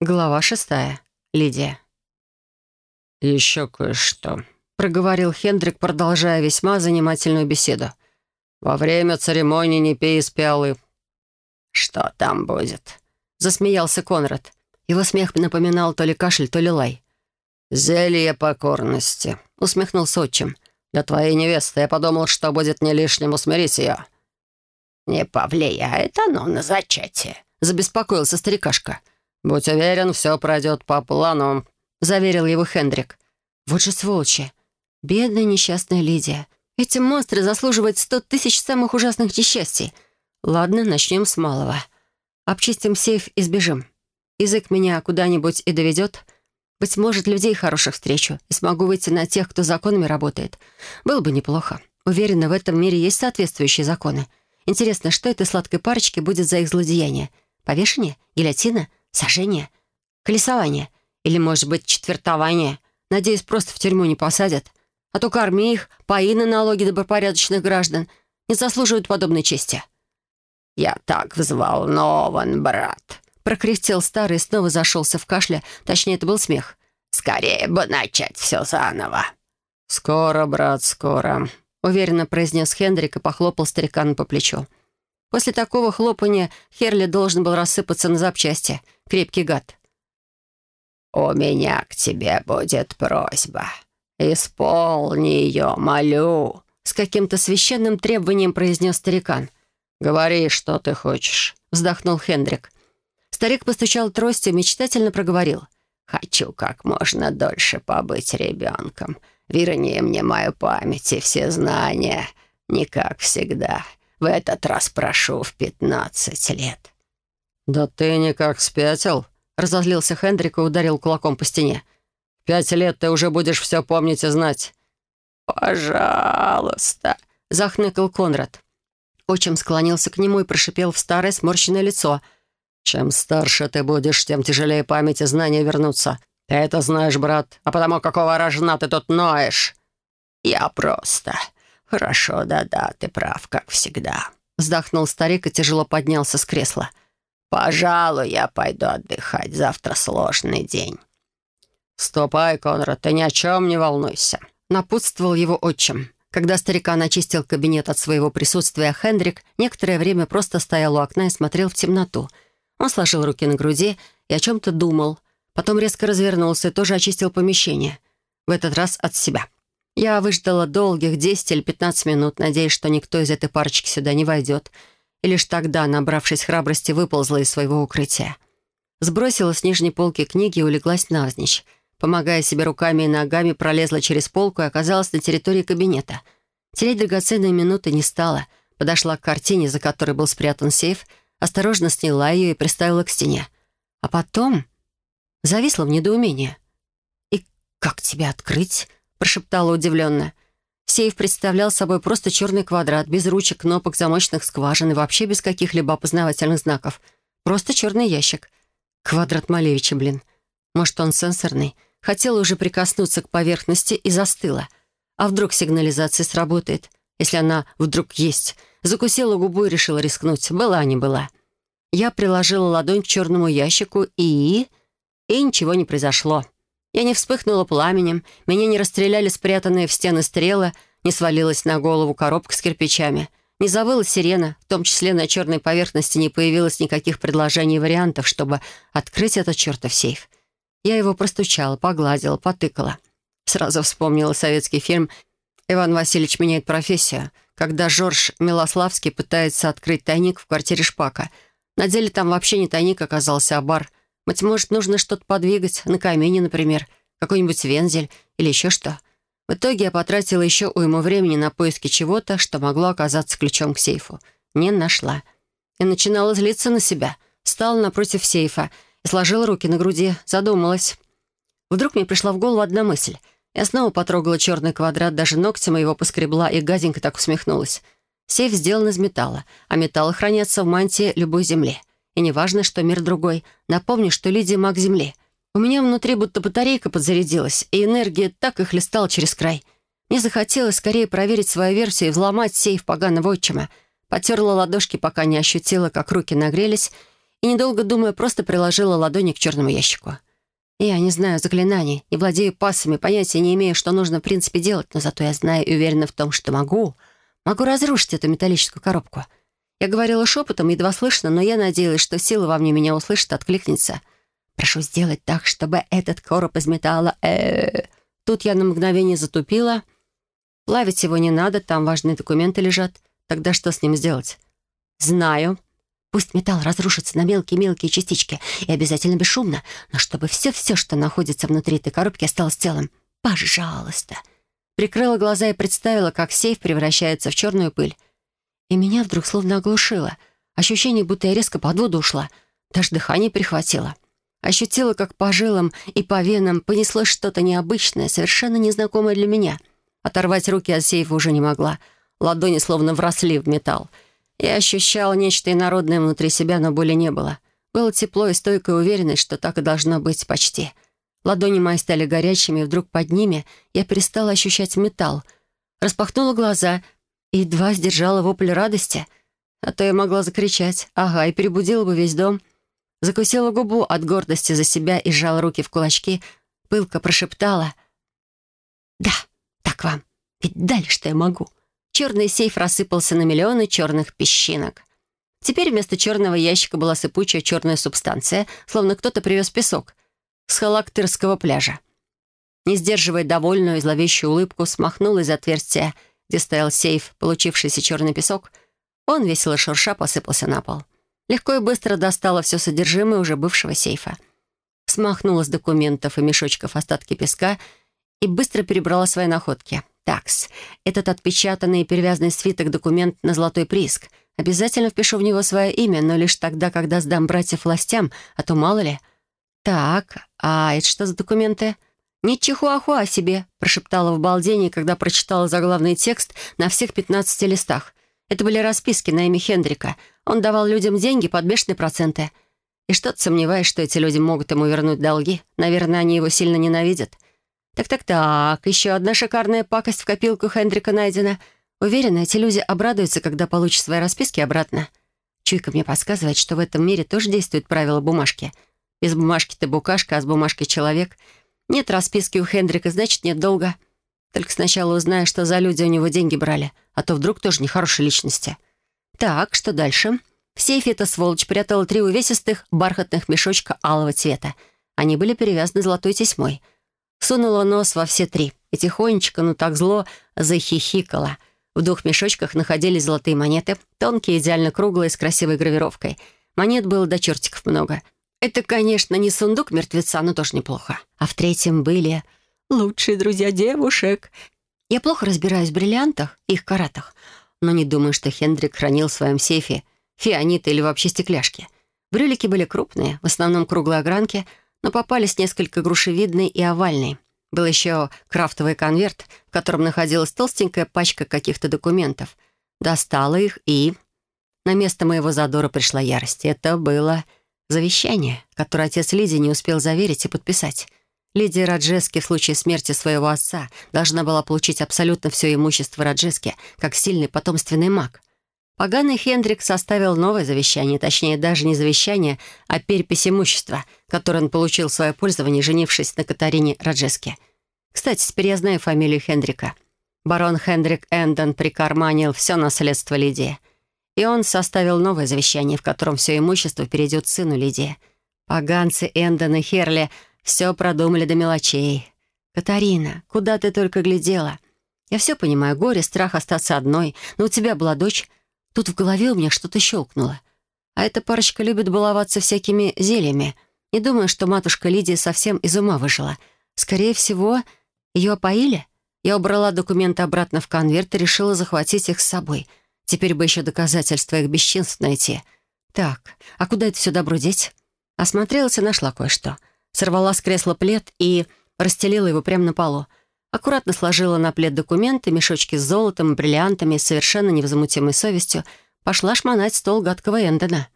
Глава шестая. Лидия. «Еще кое-что», — проговорил Хендрик, продолжая весьма занимательную беседу. «Во время церемонии не пей из пиалы». «Что там будет?» — засмеялся Конрад. Его смех напоминал то ли кашель, то ли лай. «Зелье покорности», — усмехнулся отчим. «Для твоей невесты я подумал, что будет не лишним усмирить ее». «Не повлияет оно на зачатие», — забеспокоился старикашка. «Будь уверен, все пройдет по плану», — заверил его Хендрик. «Вот же сволочи! Бедная несчастная Лидия. Эти монстры заслуживают сто тысяч самых ужасных несчастий. Ладно, начнем с малого. Обчистим сейф и сбежим. Язык меня куда-нибудь и доведет. Быть может, людей хороших встречу и смогу выйти на тех, кто законами работает. Было бы неплохо. Уверена, в этом мире есть соответствующие законы. Интересно, что этой сладкой парочке будет за их злодеяние? Повешение? Гильотина? Сожжение? Колесование? Или, может быть, четвертование? Надеюсь, просто в тюрьму не посадят. А то корми их, пои на налоги добропорядочных граждан. Не заслуживают подобной чести. «Я так взволнован, брат!» Прокряхтел старый и снова зашелся в кашле. Точнее, это был смех. «Скорее бы начать все заново!» «Скоро, брат, скоро!» Уверенно произнес Хендрик и похлопал старикана по плечу. После такого хлопания Херли должен был рассыпаться на запчасти. Крепкий гад. «У меня к тебе будет просьба. Исполни ее, молю», — с каким-то священным требованием произнес старикан. «Говори, что ты хочешь», — вздохнул Хендрик. Старик постучал тростью, мечтательно проговорил. «Хочу как можно дольше побыть ребенком. Верни мне мою память и все знания, не как всегда. В этот раз прошу в пятнадцать лет». «Да ты никак спятил?» — разозлился Хендрик и ударил кулаком по стене. «Пять лет ты уже будешь все помнить и знать». «Пожалуйста», — захныкал Конрад. Отчим склонился к нему и прошипел в старое сморщенное лицо. «Чем старше ты будешь, тем тяжелее память и знания вернутся. Ты это знаешь, брат, а потому какого рожна ты тут ноешь?» «Я просто «Хорошо, да-да, ты прав, как всегда», — вздохнул старик и тяжело поднялся с кресла. «Пожалуй, я пойду отдыхать. Завтра сложный день». «Ступай, Конрад, ты ни о чем не волнуйся», — напутствовал его отчим. Когда старикан очистил кабинет от своего присутствия, Хендрик некоторое время просто стоял у окна и смотрел в темноту. Он сложил руки на груди и о чем-то думал. Потом резко развернулся и тоже очистил помещение. В этот раз от себя. Я выждала долгих 10 или 15 минут, надеясь, что никто из этой парочки сюда не войдет. И лишь тогда, набравшись храбрости, выползла из своего укрытия. Сбросила с нижней полки книги и улеглась навзничь. Помогая себе руками и ногами, пролезла через полку и оказалась на территории кабинета. Терять драгоценные минуты не стала. Подошла к картине, за которой был спрятан сейф, осторожно сняла ее и приставила к стене. А потом зависла в недоумении. «И как тебя открыть?» Прошептала удивленно. Сейф представлял собой просто черный квадрат, без ручек, кнопок, замочных скважин и вообще без каких-либо опознавательных знаков. Просто черный ящик. Квадрат Малевича, блин. Может, он сенсорный? Хотела уже прикоснуться к поверхности и застыла. А вдруг сигнализация сработает? Если она вдруг есть. Закусила губу и решила рискнуть. Была не была. Я приложила ладонь к черному ящику и... И ничего не произошло. Я не вспыхнула пламенем, меня не расстреляли спрятанные в стены стрелы, не свалилась на голову коробка с кирпичами, не завыла сирена, в том числе на черной поверхности не появилось никаких предложений и вариантов, чтобы открыть этот чертов сейф. Я его простучала, погладила, потыкала. Сразу вспомнила советский фильм «Иван Васильевич меняет профессию», когда Жорж Милославский пытается открыть тайник в квартире Шпака. На деле там вообще не тайник оказался, а бар — быть может, нужно что-то подвигать, на камине, например, какой-нибудь вензель или еще что. В итоге я потратила еще уйму времени на поиски чего-то, что могло оказаться ключом к сейфу. Не нашла. И начинала злиться на себя. Стала напротив сейфа и сложила руки на груди, задумалась. Вдруг мне пришла в голову одна мысль. Я снова потрогала черный квадрат, даже ногтем его поскребла и гаденько так усмехнулась. Сейф сделан из металла, а металлы хранятся в мантии любой земли. И не важно, что мир другой. Напомню, что Лидия маг Земли. У меня внутри будто батарейка подзарядилась, и энергия так и хлестала через край. Мне захотелось скорее проверить свою версию и взломать сейф поганого отчима. Потерла ладошки, пока не ощутила, как руки нагрелись, и, недолго думая, просто приложила ладони к черному ящику. Я не знаю заклинаний, не владею пассами, понятия не имею, что нужно в принципе делать, но зато я знаю и уверена в том, что могу. Могу разрушить эту металлическую коробку. Я говорила шепотом, едва слышно, но я надеялась, что сила во мне меня услышит, откликнется. Прошу сделать так, чтобы этот короб из металла... Э -э -э. Тут я на мгновение затупила. Плавить его не надо, там важные документы лежат. Тогда что с ним сделать? Знаю. Пусть металл разрушится на мелкие-мелкие частички и обязательно бесшумно, но чтобы все-все, что находится внутри этой коробки, осталось целым. Пожалуйста. Прикрыла глаза и представила, как сейф превращается в черную пыль. И меня вдруг словно оглушило. Ощущение, будто я резко под воду ушла. Даже дыхание прихватило. Ощутила, как по жилам и по венам понеслось что-то необычное, совершенно незнакомое для меня. Оторвать руки от сейфа уже не могла. Ладони словно вросли в металл. Я ощущала нечто инородное внутри себя, но боли не было. Было тепло и стойкая уверенность, что так и должно быть почти. Ладони мои стали горячими, и вдруг под ними я перестала ощущать металл. Распахнула глаза и едва сдержала вопль радости. А то я могла закричать. Ага, и перебудила бы весь дом. Закусила губу от гордости за себя и сжала руки в кулачки. Пылко прошептала. «Да, так вам. Ведь дальше что я могу?» Черный сейф рассыпался на миллионы черных песчинок. Теперь вместо черного ящика была сыпучая черная субстанция, словно кто-то привез песок с халактырского пляжа. Не сдерживая довольную и зловещую улыбку, смахнул из отверстия, где стоял сейф, получившийся черный песок. Он, весело шурша, посыпался на пол. Легко и быстро достала все содержимое уже бывшего сейфа. Смахнула с документов и мешочков остатки песка и быстро перебрала свои находки — Такс. Этот отпечатанный и перевязанный свиток документ на золотой прииск. Обязательно впишу в него свое имя, но лишь тогда, когда сдам братьев властям, а то мало ли. Так, а это что за документы? «Не чихуахуа себе», — прошептала в балдении, когда прочитала заглавный текст на всех 15 листах. Это были расписки на имя Хендрика. Он давал людям деньги под бешеные проценты. И что-то сомневаюсь, что эти люди могут ему вернуть долги. Наверное, они его сильно ненавидят. Так-так-так, еще одна шикарная пакость в копилку Хендрика найдена. Уверена, эти люди обрадуются, когда получат свои расписки обратно. Чуйка мне подсказывает, что в этом мире тоже действует правило бумажки. Без бумажки ты букашка, а с бумажкой человек. Нет расписки у Хендрика, значит, нет долга. Только сначала узнаю, что за люди у него деньги брали, а то вдруг тоже нехорошей личности. Так, что дальше? В сейфе эта сволочь прятала три увесистых бархатных мешочка алого цвета. Они были перевязаны золотой тесьмой — Сунула нос во все три и тихонечко, ну так зло, захихикала. В двух мешочках находились золотые монеты, тонкие, идеально круглые, с красивой гравировкой. Монет было до чертиков много. Это, конечно, не сундук мертвеца, но тоже неплохо. А в третьем были лучшие друзья девушек. Я плохо разбираюсь в бриллиантах и их каратах, но не думаю, что Хендрик хранил в своем сейфе фианиты или вообще стекляшки. Брюлики были крупные, в основном круглой огранки — но попались несколько грушевидные и овальные. Был еще крафтовый конверт, в котором находилась толстенькая пачка каких-то документов. Достала их и... На место моего задора пришла ярость. Это было завещание, которое отец Лидии не успел заверить и подписать. Лидия Раджески в случае смерти своего отца должна была получить абсолютно все имущество Раджески, как сильный потомственный маг. Поганый Хендрик составил новое завещание, точнее, даже не завещание, а перепись имущества, которое он получил в свое пользование, женившись на Катарине Раджеске. Кстати, теперь я знаю фамилию Хендрика. Барон Хендрик Эндон прикарманил все наследство Лидии. И он составил новое завещание, в котором все имущество перейдет сыну Лидии. Поганцы Эндон и Херли все продумали до мелочей. «Катарина, куда ты только глядела?» «Я все понимаю, горе, страх остаться одной, но у тебя была дочь, Тут в голове у меня что-то щелкнуло. А эта парочка любит баловаться всякими зельями. Не думаю, что матушка Лидия совсем из ума выжила. Скорее всего, ее опоили. Я убрала документы обратно в конверт и решила захватить их с собой. Теперь бы еще доказательства их бесчинств найти. Так, а куда это все добро деть? Осмотрелась и нашла кое-что. Сорвала с кресла плед и расстелила его прямо на полу. Аккуратно сложила на плед документы, мешочки с золотом, бриллиантами и совершенно невозмутимой совестью пошла шмонать стол гадкого Эндена.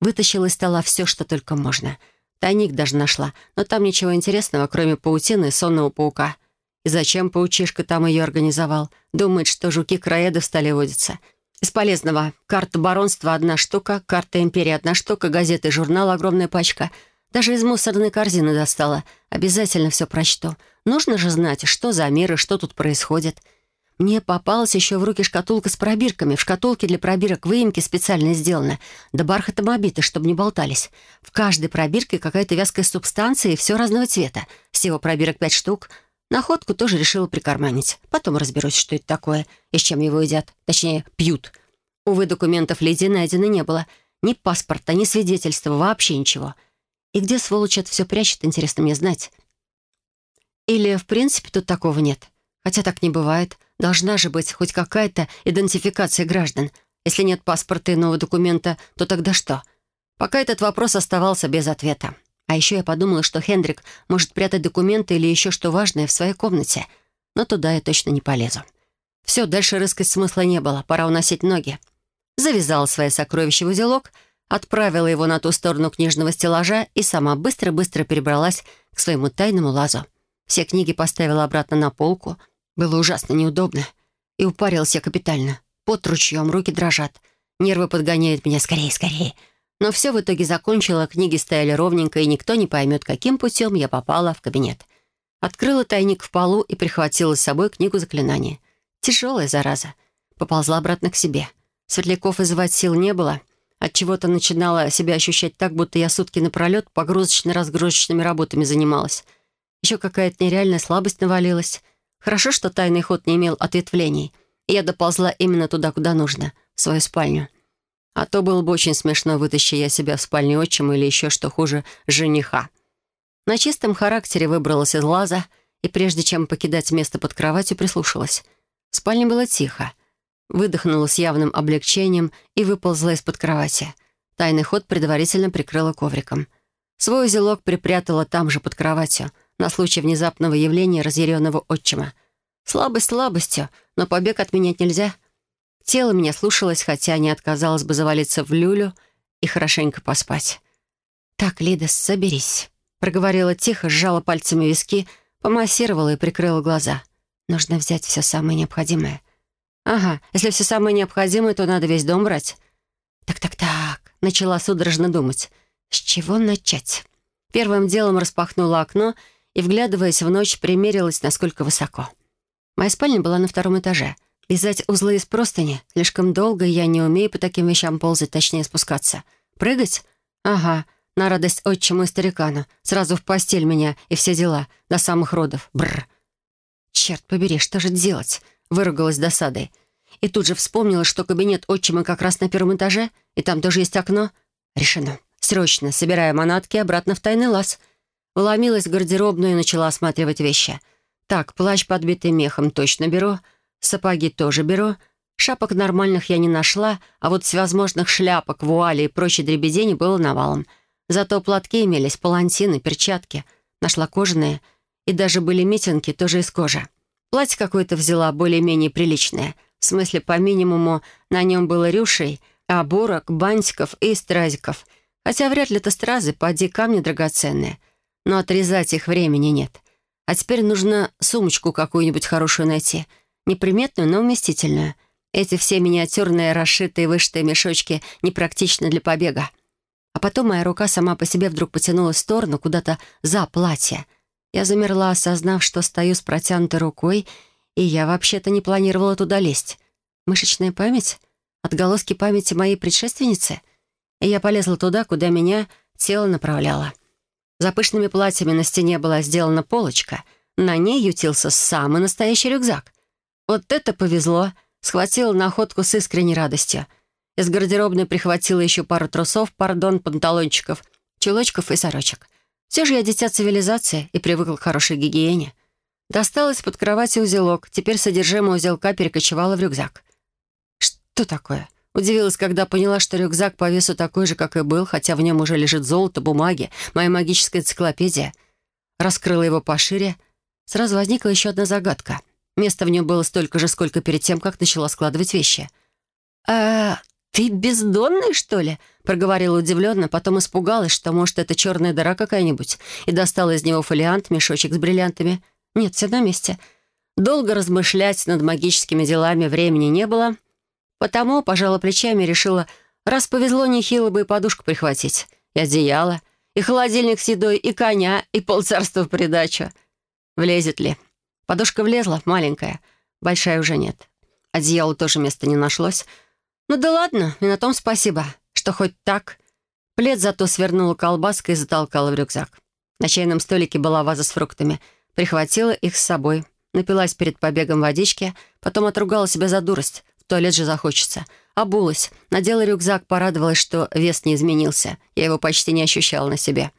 Вытащила из стола все, что только можно. Тайник даже нашла, но там ничего интересного, кроме паутины и сонного паука. И зачем паучишка там ее организовал? Думает, что жуки-краеды в столе водятся. Из полезного. Карта баронства — одна штука, карта империи — одна штука, газеты журнал — огромная пачка. Даже из мусорной корзины достала. Обязательно все прочту. Нужно же знать, что за мир и что тут происходит. Мне попалась еще в руки шкатулка с пробирками. В шкатулке для пробирок выемки специально сделаны. Да бархатом обиты, чтобы не болтались. В каждой пробирке какая-то вязкая субстанция и все разного цвета. Всего пробирок пять штук. Находку тоже решила прикарманить. Потом разберусь, что это такое и с чем его едят. Точнее, пьют. Увы, документов Лидии найдено не было. Ни паспорта, ни свидетельства, вообще ничего. И где сволочь это все прячет, интересно мне знать. Или, в принципе, тут такого нет. Хотя так не бывает. Должна же быть хоть какая-то идентификация граждан. Если нет паспорта и нового документа, то тогда что? Пока этот вопрос оставался без ответа. А еще я подумала, что Хендрик может прятать документы или еще что важное в своей комнате. Но туда я точно не полезу. Все, дальше рыскать смысла не было. Пора уносить ноги. Завязала свои сокровища в узелок, отправила его на ту сторону книжного стеллажа и сама быстро-быстро перебралась к своему тайному лазу. Все книги поставила обратно на полку — было ужасно неудобно. И упарился капитально. Под ручьем, руки дрожат. Нервы подгоняют меня скорее, скорее. Но все в итоге закончила, книги стояли ровненько, и никто не поймет, каким путем я попала в кабинет. Открыла тайник в полу и прихватила с собой книгу заклинаний. Тяжелая зараза. Поползла обратно к себе. Светляков вызывать сил не было. От чего то начинала себя ощущать так, будто я сутки напролет погрузочно-разгрузочными работами занималась. Еще какая-то нереальная слабость навалилась — Хорошо, что тайный ход не имел ответвлений, и я доползла именно туда, куда нужно, в свою спальню. А то было бы очень смешно, вытащи я себя в спальню отчима или еще, что хуже, жениха. На чистом характере выбралась из лаза, и прежде чем покидать место под кроватью, прислушалась. В спальне было тихо. Выдохнула с явным облегчением и выползла из-под кровати. Тайный ход предварительно прикрыла ковриком. Свой узелок припрятала там же под кроватью — на случай внезапного явления разъяренного отчима. Слабость слабостью, но побег отменять нельзя. Тело меня слушалось, хотя не отказалось бы завалиться в люлю и хорошенько поспать. «Так, Лида, соберись», — проговорила тихо, сжала пальцами виски, помассировала и прикрыла глаза. «Нужно взять все самое необходимое». «Ага, если все самое необходимое, то надо весь дом брать». «Так-так-так», — начала судорожно думать. «С чего начать?» Первым делом распахнула окно — и, вглядываясь в ночь, примерилась, насколько высоко. Моя спальня была на втором этаже. Вязать узлы из простыни слишком долго, я не умею по таким вещам ползать, точнее спускаться. Прыгать? Ага, на радость отчиму и старикану. Сразу в постель меня и все дела, до самых родов. Бррр. «Черт побери, что же делать?» — выругалась досадой. И тут же вспомнила, что кабинет отчима как раз на первом этаже, и там тоже есть окно. Решено. Срочно, собирая манатки, обратно в тайный лаз — Вломилась в гардеробную и начала осматривать вещи. Так, плащ, подбитый мехом, точно беру. Сапоги тоже беру. Шапок нормальных я не нашла, а вот всевозможных шляпок, вуали и прочей дребедени было навалом. Зато платки имелись, палантины, перчатки. Нашла кожаные. И даже были митинги, тоже из кожи. Платье какое-то взяла, более-менее приличное. В смысле, по минимуму, на нем было рюшей, оборок, бантиков и стразиков. Хотя вряд ли это стразы, поди камни драгоценные — но отрезать их времени нет. А теперь нужно сумочку какую-нибудь хорошую найти. Неприметную, но уместительную. Эти все миниатюрные, расшитые, вышитые мешочки непрактичны для побега. А потом моя рука сама по себе вдруг потянулась в сторону, куда-то за платье. Я замерла, осознав, что стою с протянутой рукой, и я вообще-то не планировала туда лезть. Мышечная память? Отголоски памяти моей предшественницы? И я полезла туда, куда меня тело направляло. За пышными платьями на стене была сделана полочка. На ней ютился самый настоящий рюкзак. Вот это повезло. Схватила находку с искренней радостью. Из гардеробной прихватила еще пару трусов, пардон, панталончиков, чулочков и сорочек. Все же я дитя цивилизации и привыкла к хорошей гигиене. Достала из-под кровати узелок. Теперь содержимое узелка перекочевало в рюкзак. Что такое? Удивилась, когда поняла, что рюкзак по весу такой же, как и был, хотя в нем уже лежит золото, бумаги, моя магическая энциклопедия. Раскрыла его пошире. Сразу возникла еще одна загадка. Места в нем было столько же, сколько перед тем, как начала складывать вещи. «А ты бездонный, что ли?» — проговорила удивленно, потом испугалась, что, может, это черная дыра какая-нибудь, и достала из него фолиант, мешочек с бриллиантами. Нет, все на месте. Долго размышлять над магическими делами времени не было — Потому, пожала плечами, решила, раз повезло, нехило бы и подушку прихватить, и одеяло, и холодильник с едой, и коня, и полцарства в придачу. Влезет ли? Подушка влезла, маленькая, большая уже нет. Одеялу тоже места не нашлось. Ну да ладно, и на том спасибо, что хоть так. Плед зато свернула колбаской и затолкала в рюкзак. На чайном столике была ваза с фруктами. Прихватила их с собой. Напилась перед побегом водички, потом отругала себя за дурость. В туалет же захочется. Обулась, надела рюкзак, порадовалась, что вес не изменился. Я его почти не ощущала на себе.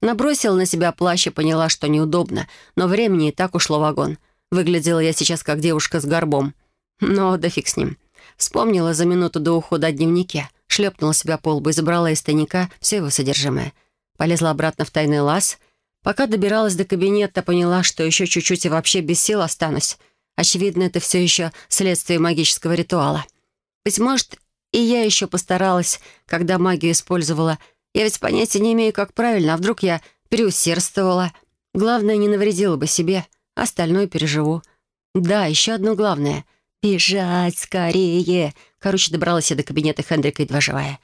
Набросила на себя плащ и поняла, что неудобно, но времени и так ушло вагон. Выглядела я сейчас как девушка с горбом. Но да фиг с ним. Вспомнила за минуту до ухода о дневнике. Шлепнула себя по лбу и забрала из тайника все его содержимое. Полезла обратно в тайный лаз. Пока добиралась до кабинета, поняла, что еще чуть-чуть и вообще без сил останусь. Очевидно, это все еще следствие магического ритуала. Быть может, и я еще постаралась, когда магию использовала. Я ведь понятия не имею, как правильно, а вдруг я переусердствовала. Главное, не навредила бы себе, остальное переживу. Да, еще одно главное — «Бежать скорее!» Короче, добралась я до кабинета Хендрика, едва живая.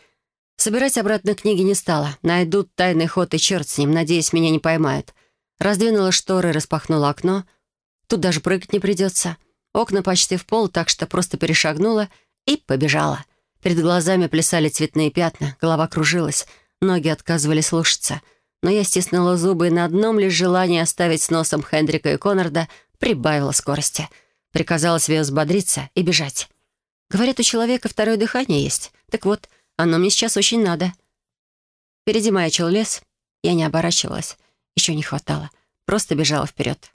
Собирать обратно книги не стала. Найдут тайный ход, и черт с ним. Надеюсь, меня не поймают. Раздвинула шторы, распахнула окно. Тут даже прыгать не придется. Окна почти в пол, так что просто перешагнула и побежала. Перед глазами плясали цветные пятна, голова кружилась, ноги отказывали слушаться. Но я стиснула зубы и на одном лишь желании оставить с носом Хендрика и Коннорда прибавила скорости — Приказала себе взбодриться и бежать. Говорят, у человека второе дыхание есть. Так вот, оно мне сейчас очень надо. Впереди маячил лес. Я не оборачивалась. Еще не хватало. Просто бежала вперед.